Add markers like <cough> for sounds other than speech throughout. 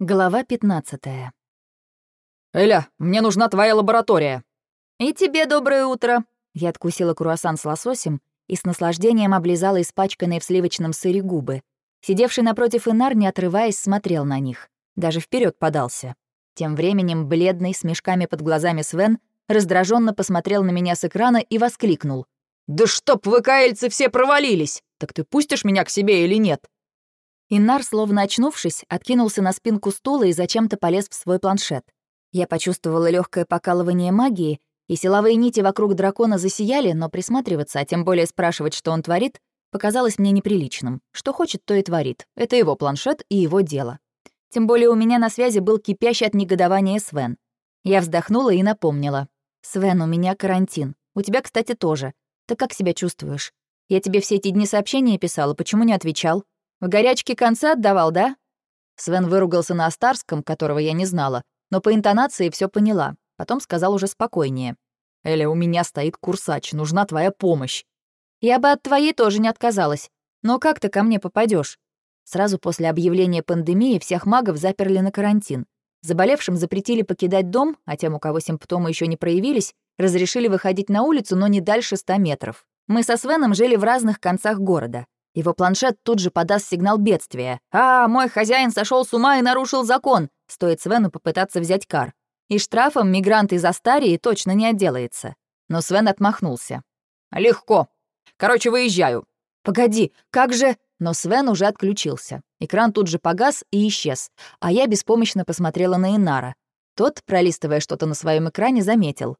Глава 15. «Эля, мне нужна твоя лаборатория». «И тебе доброе утро». Я откусила круассан с лососем и с наслаждением облизала испачканные в сливочном сыре губы. Сидевший напротив Инар, не отрываясь, смотрел на них. Даже вперед подался. Тем временем бледный, с мешками под глазами Свен, раздраженно посмотрел на меня с экрана и воскликнул. «Да чтоб вы, каэльцы, все провалились! Так ты пустишь меня к себе или нет?» Инар, словно очнувшись, откинулся на спинку стула и зачем-то полез в свой планшет. Я почувствовала легкое покалывание магии, и силовые нити вокруг дракона засияли, но присматриваться, а тем более спрашивать, что он творит, показалось мне неприличным. Что хочет, то и творит. Это его планшет и его дело. Тем более у меня на связи был кипящий от негодования Свен. Я вздохнула и напомнила. «Свен, у меня карантин. У тебя, кстати, тоже. Ты как себя чувствуешь? Я тебе все эти дни сообщения писала, почему не отвечал?» В горячке конца отдавал, да?» Свен выругался на Астарском, которого я не знала, но по интонации все поняла. Потом сказал уже спокойнее. «Эля, у меня стоит курсач, нужна твоя помощь». «Я бы от твоей тоже не отказалась. Но как ты ко мне попадешь? Сразу после объявления пандемии всех магов заперли на карантин. Заболевшим запретили покидать дом, а тем, у кого симптомы еще не проявились, разрешили выходить на улицу, но не дальше ста метров. Мы со Свеном жили в разных концах города. Его планшет тут же подаст сигнал бедствия. «А, мой хозяин сошел с ума и нарушил закон!» Стоит Свену попытаться взять кар. И штрафом мигрант из Астарии точно не отделается. Но Свен отмахнулся. «Легко. Короче, выезжаю». «Погоди, как же...» Но Свен уже отключился. Экран тут же погас и исчез, а я беспомощно посмотрела на Инара. Тот, пролистывая что-то на своем экране, заметил.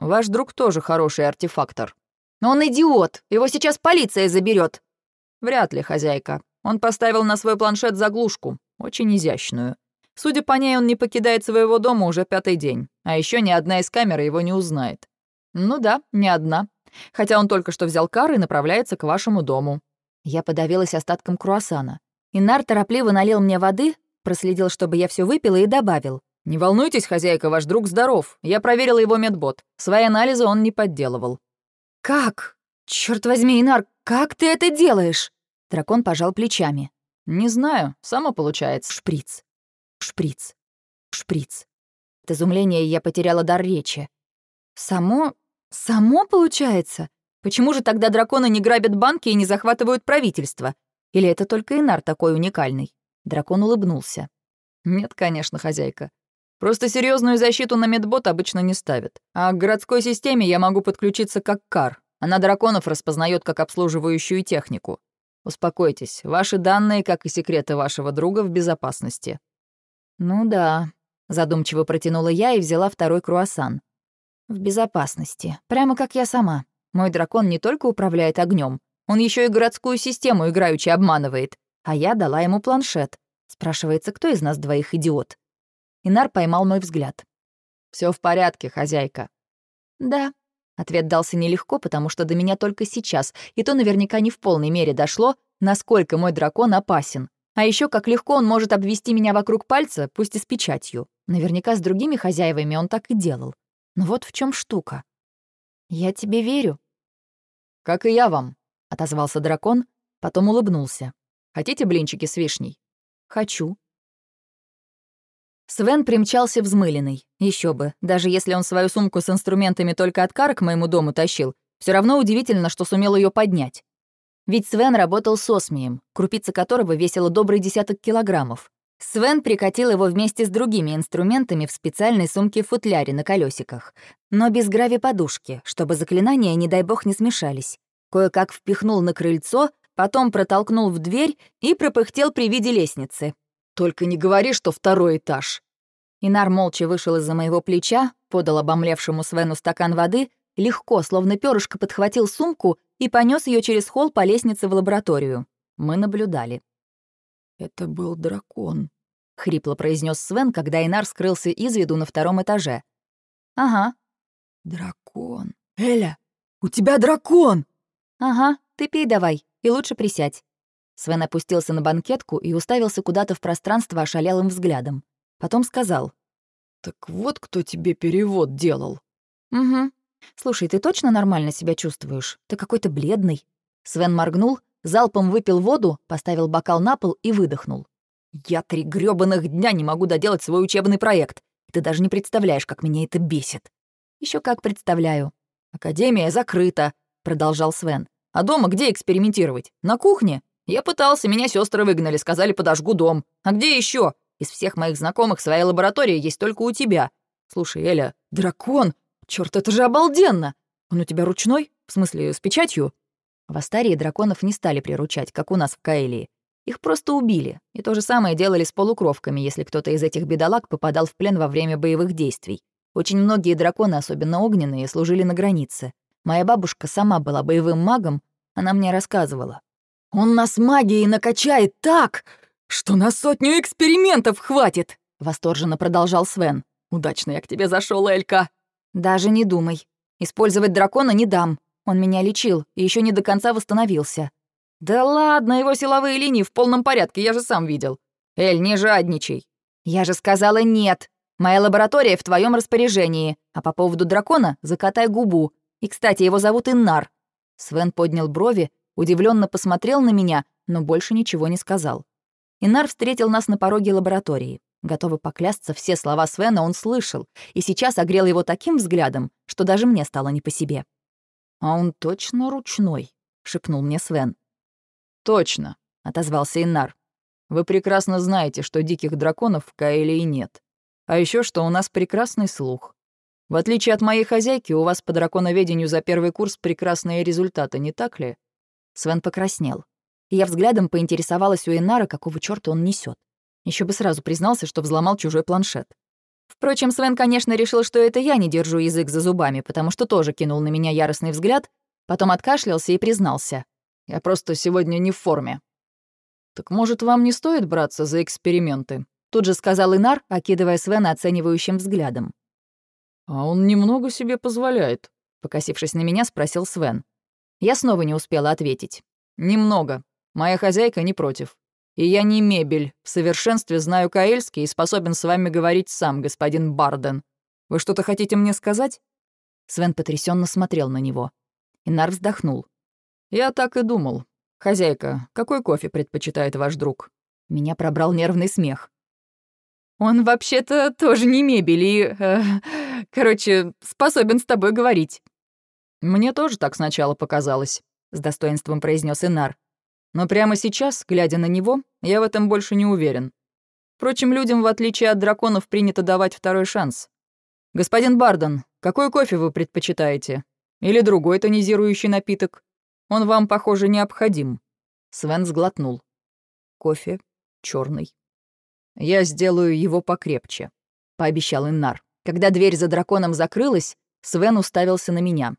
«Ваш друг тоже хороший артефактор». «Но он идиот! Его сейчас полиция заберет. Вряд ли, хозяйка. Он поставил на свой планшет заглушку, очень изящную. Судя по ней, он не покидает своего дома уже пятый день, а еще ни одна из камер его не узнает. Ну да, ни одна. Хотя он только что взял кар и направляется к вашему дому. Я подавилась остатком круассана. Инар торопливо налил мне воды, проследил, чтобы я все выпила, и добавил. «Не волнуйтесь, хозяйка, ваш друг здоров. Я проверила его медбот. Свои анализы он не подделывал». «Как? Черт возьми, Инар, как ты это делаешь?» Дракон пожал плечами. «Не знаю, само получается». Шприц. Шприц. Шприц. От изумления я потеряла дар речи. «Само... само получается? Почему же тогда драконы не грабят банки и не захватывают правительство? Или это только Инар такой уникальный?» Дракон улыбнулся. «Нет, конечно, хозяйка. Просто серьезную защиту на медбот обычно не ставят. А к городской системе я могу подключиться как кар. Она драконов распознает как обслуживающую технику. Успокойтесь, ваши данные, как и секреты вашего друга, в безопасности». «Ну да», — задумчиво протянула я и взяла второй круассан. «В безопасности. Прямо как я сама. Мой дракон не только управляет огнем, он еще и городскую систему играючи обманывает. А я дала ему планшет. Спрашивается, кто из нас двоих идиот?» Инар поймал мой взгляд. Все в порядке, хозяйка». «Да», Ответ дался нелегко, потому что до меня только сейчас, и то наверняка не в полной мере дошло, насколько мой дракон опасен. А еще как легко он может обвести меня вокруг пальца, пусть и с печатью. Наверняка с другими хозяевами он так и делал. Но вот в чем штука. «Я тебе верю». «Как и я вам», — отозвался дракон, потом улыбнулся. «Хотите блинчики с вишней?» «Хочу», Свен примчался взмыленный. Еще бы, даже если он свою сумку с инструментами только от кар к моему дому тащил, все равно удивительно, что сумел ее поднять. Ведь Свен работал с осмием, крупица которого весила добрый десяток килограммов. Свен прикатил его вместе с другими инструментами в специальной сумке-футляре на колесиках, но без грави-подушки, чтобы заклинания, не дай бог, не смешались. Кое-как впихнул на крыльцо, потом протолкнул в дверь и пропыхтел при виде лестницы. «Только не говори, что второй этаж». Инар молча вышел из-за моего плеча, подал обомлевшему Свену стакан воды, легко, словно перышко, подхватил сумку и понес ее через холл по лестнице в лабораторию. Мы наблюдали. «Это был дракон», — хрипло произнес Свен, когда Инар скрылся из виду на втором этаже. «Ага». «Дракон. Эля, у тебя дракон!» «Ага, ты пей давай, и лучше присядь». Свен опустился на банкетку и уставился куда-то в пространство ошалелым взглядом. Потом сказал. «Так вот кто тебе перевод делал». «Угу. Слушай, ты точно нормально себя чувствуешь? Ты какой-то бледный». Свен моргнул, залпом выпил воду, поставил бокал на пол и выдохнул. Я три грёбаных дня не могу доделать свой учебный проект. Ты даже не представляешь, как меня это бесит. Еще как представляю. Академия закрыта, продолжал Свен. А дома где экспериментировать? На кухне? Я пытался, меня сестры выгнали, сказали, подожгу дом. А где еще? Из всех моих знакомых своя лаборатория есть только у тебя. Слушай, Эля, дракон! Черт, это же обалденно! Он у тебя ручной? В смысле, с печатью? В Астарии драконов не стали приручать, как у нас в Каэлии. Их просто убили. И то же самое делали с полукровками, если кто-то из этих бедолаг попадал в плен во время боевых действий. Очень многие драконы, особенно огненные, служили на границе. Моя бабушка сама была боевым магом, она мне рассказывала. «Он нас магией накачает так, что на сотню экспериментов хватит!» — восторженно продолжал Свен. «Удачно я к тебе зашел, Элька!» «Даже не думай. Использовать дракона не дам. Он меня лечил и еще не до конца восстановился. «Да ладно, его силовые линии в полном порядке, я же сам видел. Эль, не жадничай». «Я же сказала нет. Моя лаборатория в твоем распоряжении. А по поводу дракона закатай губу. И, кстати, его зовут Иннар». Свен поднял брови, удивленно посмотрел на меня, но больше ничего не сказал. Инар встретил нас на пороге лаборатории. Готовы поклясться, все слова Свена он слышал, и сейчас огрел его таким взглядом, что даже мне стало не по себе. «А он точно ручной», — шепнул мне Свен. «Точно», — отозвался Инар. «Вы прекрасно знаете, что диких драконов в Каэлии нет. А еще что у нас прекрасный слух. В отличие от моей хозяйки, у вас по драконоведению за первый курс прекрасные результаты, не так ли?» Свен покраснел. И я взглядом поинтересовалась у Инара, какого чёрта он несет. Еще бы сразу признался, что взломал чужой планшет. Впрочем, Свен, конечно, решил, что это я не держу язык за зубами, потому что тоже кинул на меня яростный взгляд, потом откашлялся и признался. Я просто сегодня не в форме». «Так, может, вам не стоит браться за эксперименты?» Тут же сказал Инар, окидывая Свена оценивающим взглядом. «А он немного себе позволяет», — покосившись на меня, спросил Свен. Я снова не успела ответить. «Немного. Моя хозяйка не против. И я не мебель. В совершенстве знаю каэльский и способен с вами говорить сам, господин Барден. Вы что-то хотите мне сказать?» Свен потрясенно смотрел на него. Инар вздохнул. «Я так и думал. Хозяйка, какой кофе предпочитает ваш друг?» Меня пробрал нервный смех. «Он вообще-то тоже не мебель и... Э, короче, способен с тобой говорить». «Мне тоже так сначала показалось», — с достоинством произнес Инар. «Но прямо сейчас, глядя на него, я в этом больше не уверен. Впрочем, людям, в отличие от драконов, принято давать второй шанс. Господин Барден, какой кофе вы предпочитаете? Или другой тонизирующий напиток? Он вам, похоже, необходим». Свен сглотнул. «Кофе черный. Я сделаю его покрепче», — пообещал Иннар. Когда дверь за драконом закрылась, Свен уставился на меня.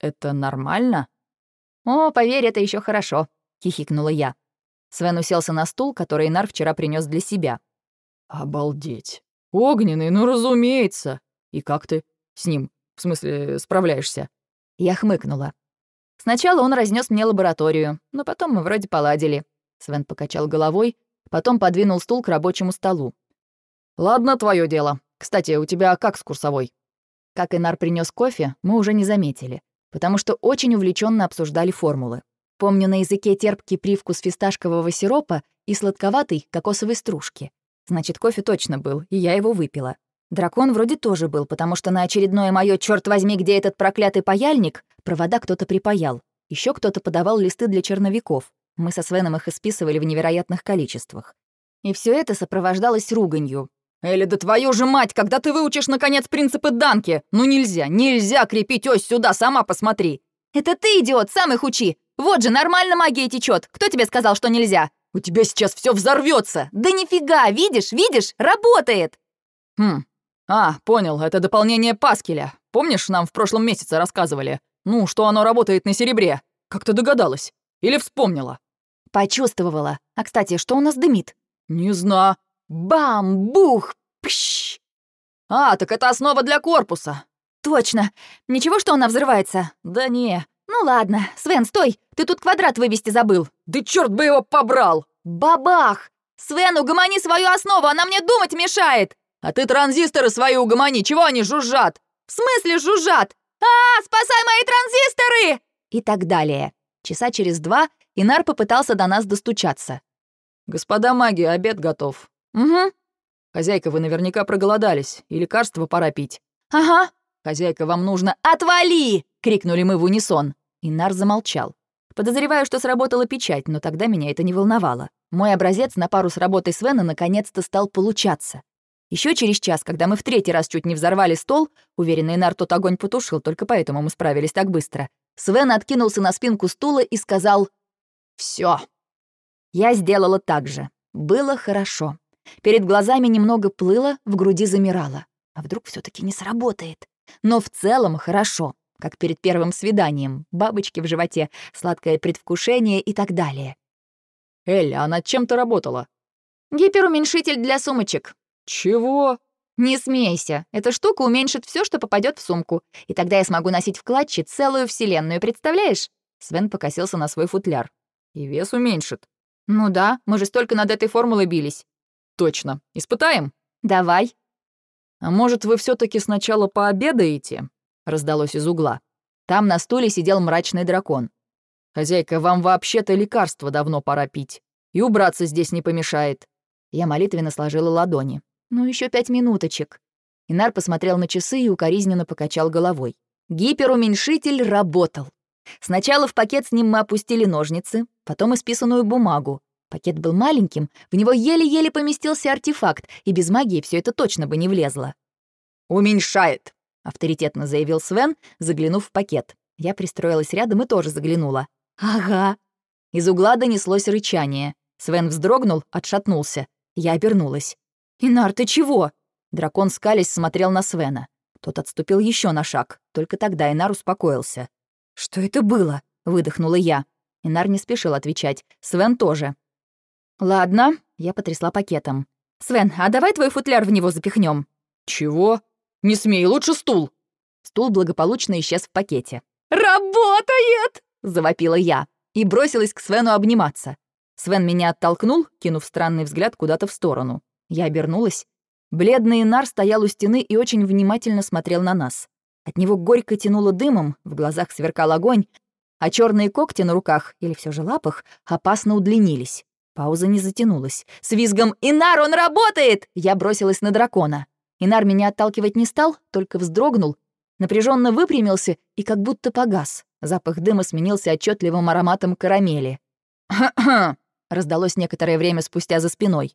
«Это нормально?» «О, поверь, это еще хорошо», — хихикнула я. Свен уселся на стул, который Инар вчера принес для себя. «Обалдеть! Огненный, ну разумеется! И как ты с ним, в смысле, справляешься?» Я хмыкнула. Сначала он разнес мне лабораторию, но потом мы вроде поладили. Свен покачал головой, потом подвинул стул к рабочему столу. «Ладно, твое дело. Кстати, у тебя как с курсовой?» Как Инар принес кофе, мы уже не заметили, потому что очень увлеченно обсуждали формулы. Помню на языке терпкий привкус фисташкового сиропа и сладковатый кокосовой стружки. Значит, кофе точно был, и я его выпила. Дракон вроде тоже был, потому что на очередное моё «Чёрт возьми, где этот проклятый паяльник?» провода кто-то припаял. Еще кто-то подавал листы для черновиков. Мы со Свеном их исписывали в невероятных количествах. И все это сопровождалось руганью. «Элли, да твою же мать, когда ты выучишь, наконец, принципы Данки? Ну нельзя, нельзя крепить ось сюда, сама посмотри!» «Это ты, идиот, сам их учи! Вот же, нормально магия течет. Кто тебе сказал, что нельзя?» «У тебя сейчас все взорвется. «Да нифига, видишь, видишь, работает!» «Хм, а, понял, это дополнение Паскеля. Помнишь, нам в прошлом месяце рассказывали? Ну, что оно работает на серебре. Как ты догадалась? Или вспомнила?» «Почувствовала. А, кстати, что у нас дымит?» «Не знаю. Бам! Пш! А, так это основа для корпуса!» «Точно! Ничего, что она взрывается?» «Да не». «Ну ладно. Свен, стой! Ты тут квадрат вывести забыл!» «Да черт бы его побрал!» «Бабах! Свен, угомони свою основу, она мне думать мешает!» «А ты транзисторы свои угомони, чего они жужжат?» «В смысле жужжат? А, спасай мои транзисторы!» И так далее. Часа через два Инар попытался до нас достучаться. «Господа маги, обед готов». «Угу». «Хозяйка, вы наверняка проголодались, и лекарства пора пить». «Ага». «Хозяйка, вам нужно...» «Отвали!» — крикнули мы в унисон. Инар замолчал. Подозреваю, что сработала печать, но тогда меня это не волновало. Мой образец на пару с работой Свена наконец-то стал получаться. Еще через час, когда мы в третий раз чуть не взорвали стол, уверенный Инар тот огонь потушил, только поэтому мы справились так быстро, Свен откинулся на спинку стула и сказал «Всё». Я сделала так же. Было хорошо. Перед глазами немного плыло, в груди замирало. А вдруг все таки не сработает? Но в целом хорошо, как перед первым свиданием, бабочки в животе, сладкое предвкушение и так далее. «Эль, а над чем ты работала?» «Гиперуменьшитель для сумочек». «Чего?» «Не смейся. Эта штука уменьшит все, что попадет в сумку. И тогда я смогу носить в клатче целую вселенную, представляешь?» Свен покосился на свой футляр. «И вес уменьшит». «Ну да, мы же столько над этой формулой бились». «Точно. Испытаем?» «Давай». «А может, вы все таки сначала пообедаете?» — раздалось из угла. Там на стуле сидел мрачный дракон. «Хозяйка, вам вообще-то лекарство давно пора пить. И убраться здесь не помешает». Я молитвенно сложила ладони. «Ну, еще пять минуточек». Инар посмотрел на часы и укоризненно покачал головой. Гиперуменьшитель работал. Сначала в пакет с ним мы опустили ножницы, потом исписанную бумагу. Пакет был маленьким, в него еле-еле поместился артефакт, и без магии все это точно бы не влезло. «Уменьшает», — авторитетно заявил Свен, заглянув в пакет. Я пристроилась рядом и тоже заглянула. «Ага». Из угла донеслось рычание. Свен вздрогнул, отшатнулся. Я обернулась. «Инар, ты чего?» Дракон скались смотрел на Свена. Тот отступил еще на шаг. Только тогда Инар успокоился. «Что это было?» — выдохнула я. Инар не спешил отвечать. Свен тоже. «Ладно», — я потрясла пакетом. «Свен, а давай твой футляр в него запихнем. «Чего? Не смей, лучше стул!» Стул благополучно исчез в пакете. «Работает!» — завопила я и бросилась к Свену обниматься. Свен меня оттолкнул, кинув странный взгляд куда-то в сторону. Я обернулась. Бледный Нар стоял у стены и очень внимательно смотрел на нас. От него горько тянуло дымом, в глазах сверкал огонь, а черные когти на руках, или все же лапах, опасно удлинились. Пауза не затянулась. С визгом «Инар, он работает!» я бросилась на дракона. Инар меня отталкивать не стал, только вздрогнул, напряженно выпрямился и как будто погас. Запах дыма сменился отчетливым ароматом карамели. «Ха-ха!» <clears throat> — раздалось некоторое время спустя за спиной.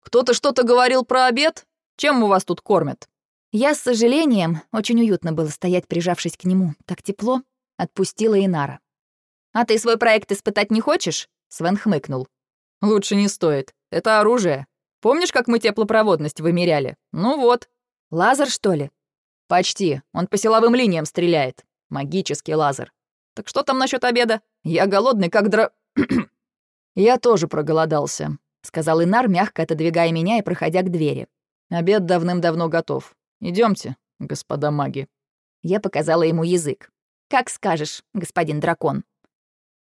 «Кто-то что-то говорил про обед? Чем у вас тут кормят?» Я с сожалением, очень уютно было стоять, прижавшись к нему, так тепло, отпустила Инара. «А ты свой проект испытать не хочешь?» Свен хмыкнул. «Лучше не стоит. Это оружие. Помнишь, как мы теплопроводность вымеряли? Ну вот. Лазер, что ли?» «Почти. Он по силовым линиям стреляет. Магический лазер. Так что там насчет обеда? Я голодный, как дра...» <clears throat> «Я тоже проголодался», — сказал Инар, мягко отодвигая меня и проходя к двери. «Обед давным-давно готов. Идемте, господа маги». Я показала ему язык. «Как скажешь, господин дракон».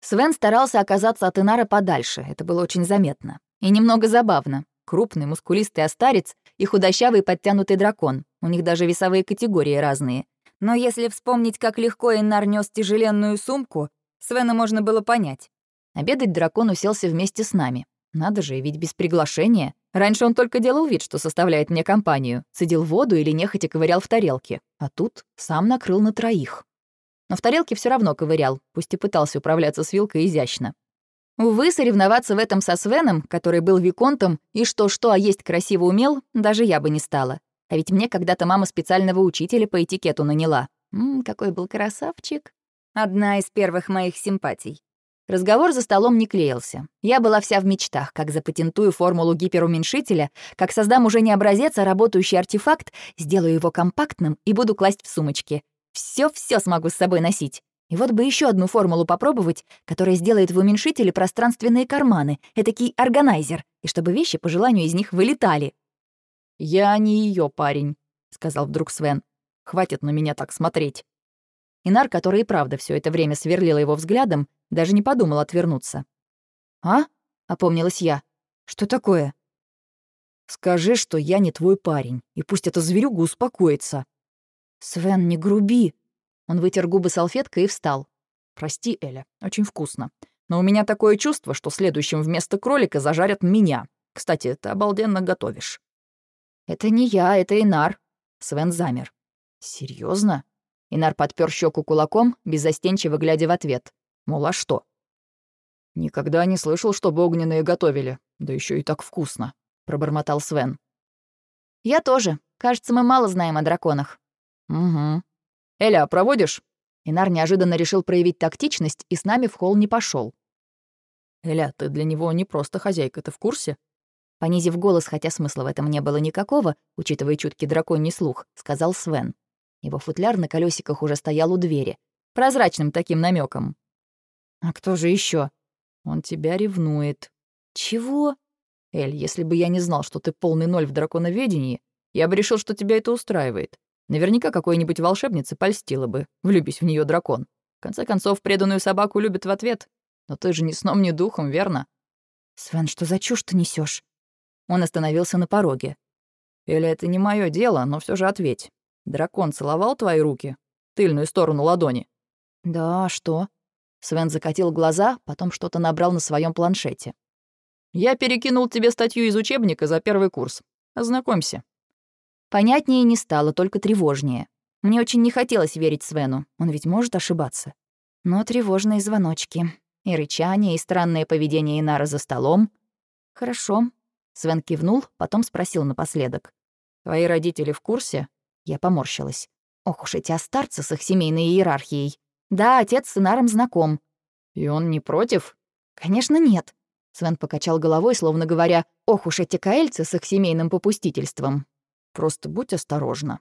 Свен старался оказаться от Инара подальше, это было очень заметно. И немного забавно. Крупный, мускулистый остарец и худощавый подтянутый дракон. У них даже весовые категории разные. Но если вспомнить, как легко Инар нес тяжеленную сумку, Свена можно было понять. Обедать дракон уселся вместе с нами. Надо же, ведь без приглашения. Раньше он только делал вид, что составляет мне компанию, цедил воду или нехотя ковырял в тарелке. А тут сам накрыл на троих но в тарелке все равно ковырял, пусть и пытался управляться с вилкой изящно. Увы, соревноваться в этом со Свеном, который был виконтом и что-что, а есть красиво умел, даже я бы не стала. А ведь мне когда-то мама специального учителя по этикету наняла. Ммм, какой был красавчик. Одна из первых моих симпатий. Разговор за столом не клеился. Я была вся в мечтах, как запатентую формулу гиперуменьшителя, как создам уже не образец, а работающий артефакт, сделаю его компактным и буду класть в сумочки. Все-все смогу с собой носить. И вот бы еще одну формулу попробовать, которая сделает в уменьшителе пространственные карманы, этакий органайзер, и чтобы вещи по желанию из них вылетали. «Я не ее парень», — сказал вдруг Свен. «Хватит на меня так смотреть». Инар, который и правда все это время сверлила его взглядом, даже не подумал отвернуться. «А?» — опомнилась я. «Что такое?» «Скажи, что я не твой парень, и пусть эта зверюга успокоится», «Свен, не груби!» Он вытер губы салфеткой и встал. «Прости, Эля, очень вкусно. Но у меня такое чувство, что следующим вместо кролика зажарят меня. Кстати, ты обалденно готовишь». «Это не я, это Инар». Свен замер. Серьезно? Инар подпер щеку кулаком, беззастенчиво глядя в ответ. Мол, а что? «Никогда не слышал, чтобы огненные готовили. Да еще и так вкусно», — пробормотал Свен. «Я тоже. Кажется, мы мало знаем о драконах». «Угу. Эля, проводишь?» Инар неожиданно решил проявить тактичность и с нами в холл не пошел. «Эля, ты для него не просто хозяйка, ты в курсе?» Понизив голос, хотя смысла в этом не было никакого, учитывая чуткий драконий слух, сказал Свен. Его футляр на колесиках уже стоял у двери, прозрачным таким намеком. «А кто же еще? Он тебя ревнует». «Чего?» «Эль, если бы я не знал, что ты полный ноль в драконоведении, я бы решил, что тебя это устраивает. Наверняка какой-нибудь волшебнице польстила бы, влюбись в нее дракон. В конце концов, преданную собаку любят в ответ. Но ты же ни сном, ни духом, верно?» «Свен, что за чушь ты несешь? Он остановился на пороге. «Или это не мое дело, но все же ответь. Дракон целовал твои руки? Тыльную сторону ладони?» «Да, что?» Свен закатил глаза, потом что-то набрал на своем планшете. «Я перекинул тебе статью из учебника за первый курс. Ознакомься». Понятнее не стало, только тревожнее. Мне очень не хотелось верить Свену, он ведь может ошибаться. Но тревожные звоночки. И рычание, и странное поведение Инара за столом. Хорошо. Свен кивнул, потом спросил напоследок. «Твои родители в курсе?» Я поморщилась. Ох уж эти астарцы с их семейной иерархией. Да, отец с Инаром знаком. И он не против? Конечно, нет. Свен покачал головой, словно говоря, ох уж эти каэльцы с их семейным попустительством. Просто будь осторожна.